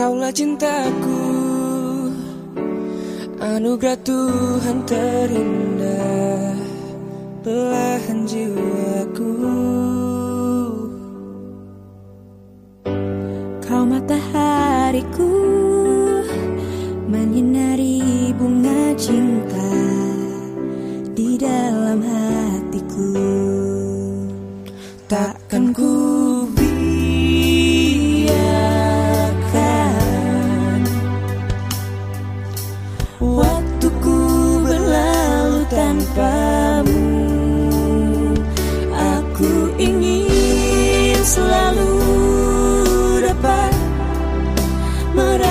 Kaulah cintaku. Anugerah Tuhan terindah Belahan jiwaku. Kau matahariku Menyinari bunga cinta Di dalam hatiku. Takkan ku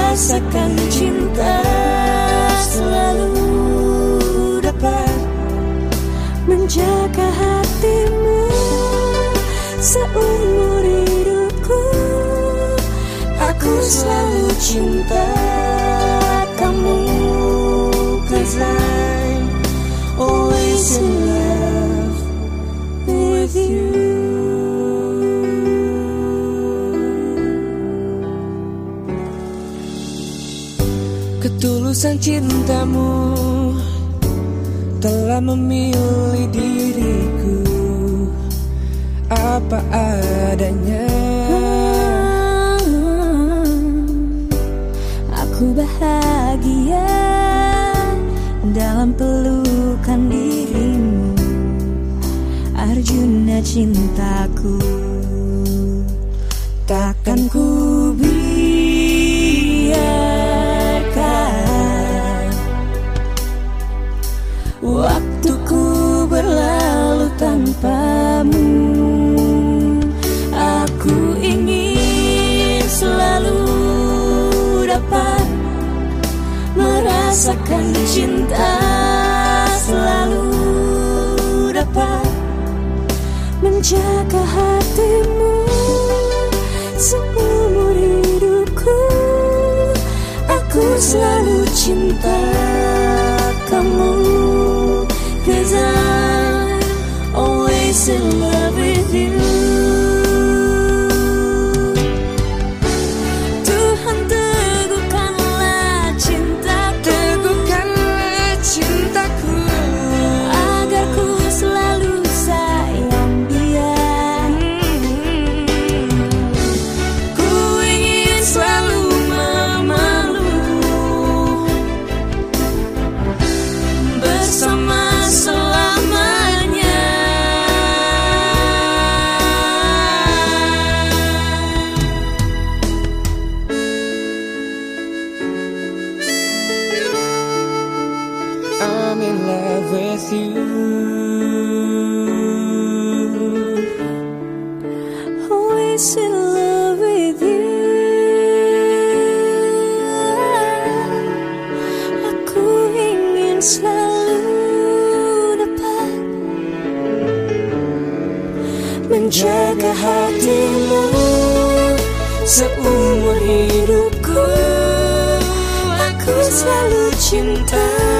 Merasakan cinta Selalu dapat Menjaga hatimu Seumur hidupku. Aku selalu cinta kamu Cause I'm always in love with you Ketulusan cintamu telah memilih diriku apa adanya. Aku bahagia dalam pelukan dirimu Arjuna cintaku Takkan ku Waktuku berlalu tanpamu. Aku ingin selalu dapat Merasakan cinta Selalu dapat Menjaga hatimu. Seumur hidupku Aku selalu cinta kamu Cause I'm always in love with Aku ingin selalu dapat menjaga hatimu seumur hidupku. Aku selalu cinta